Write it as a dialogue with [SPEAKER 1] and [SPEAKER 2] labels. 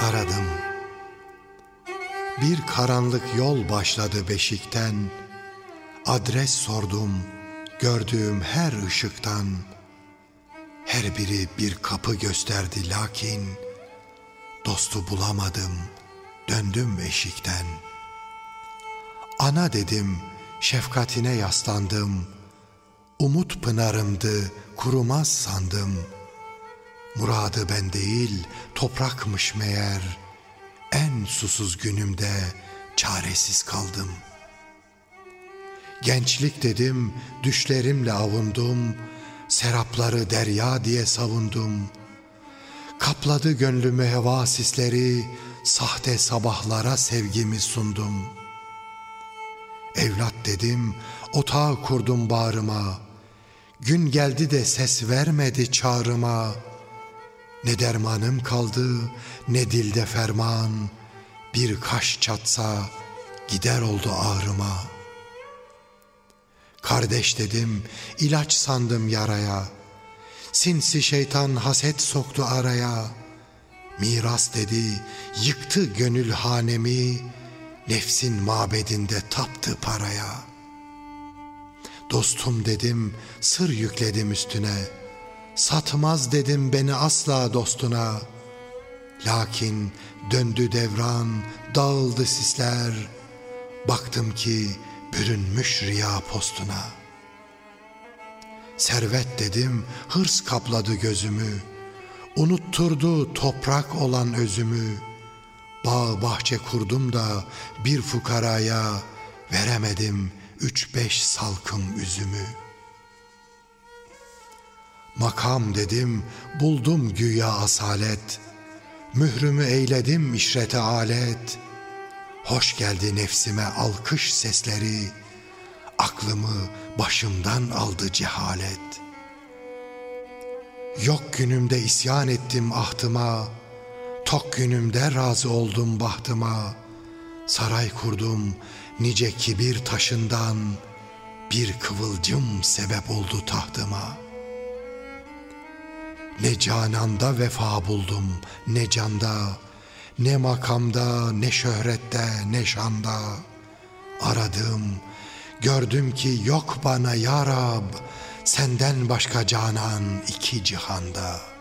[SPEAKER 1] Aradım. Bir karanlık yol başladı beşikten. Adres sordum gördüğüm her ışıktan. Her biri bir kapı gösterdi lakin dostu bulamadım. Döndüm eşikten. Ana dedim, şefkatine yaslandım. Umut pınarımdı, kurumaz sandım. Muradı ben değil, toprakmış meğer. En susuz günümde çaresiz kaldım. Gençlik dedim, düşlerimle avundum. Serapları derya diye savundum. Kapladı gönlümü heva sisleri, sahte sabahlara sevgimi sundum. Evlat dedim, otağı kurdum bağrıma. Gün geldi de ses vermedi çağrıma. Ne dermanım kaldı, ne dilde ferman. Bir kaş çatsa gider oldu ağrıma. Kardeş dedim, ilaç sandım yaraya. Sinsi şeytan haset soktu araya. Miras dedi, yıktı gönül hanemi, nefsin mabedinde taptı paraya. Dostum dedim, sır yükledim üstüne, satmaz dedim beni asla dostuna. Lakin döndü devran, dağıldı sisler, baktım ki bürünmüş riya postuna.'' Servet dedim, hırs kapladı gözümü. Unutturdu toprak olan özümü. Bağ bahçe kurdum da bir fukaraya veremedim üç beş salkım üzümü. Makam dedim, buldum güya asalet. Mührümü eyledim işrete alet. Hoş geldi nefsime alkış sesleri.'' Aklımı başımdan aldı cehalet. Yok günümde isyan ettim ahtıma, Tok günümde razı oldum bahtıma. Saray kurdum nice kibir taşından, Bir kıvılcım sebep oldu tahtıma. Ne cananda vefa buldum, ne canda, Ne makamda, ne şöhrette, ne şanda. Aradım, Gördüm ki yok bana ya Rab, senden başka canan iki cihanda.''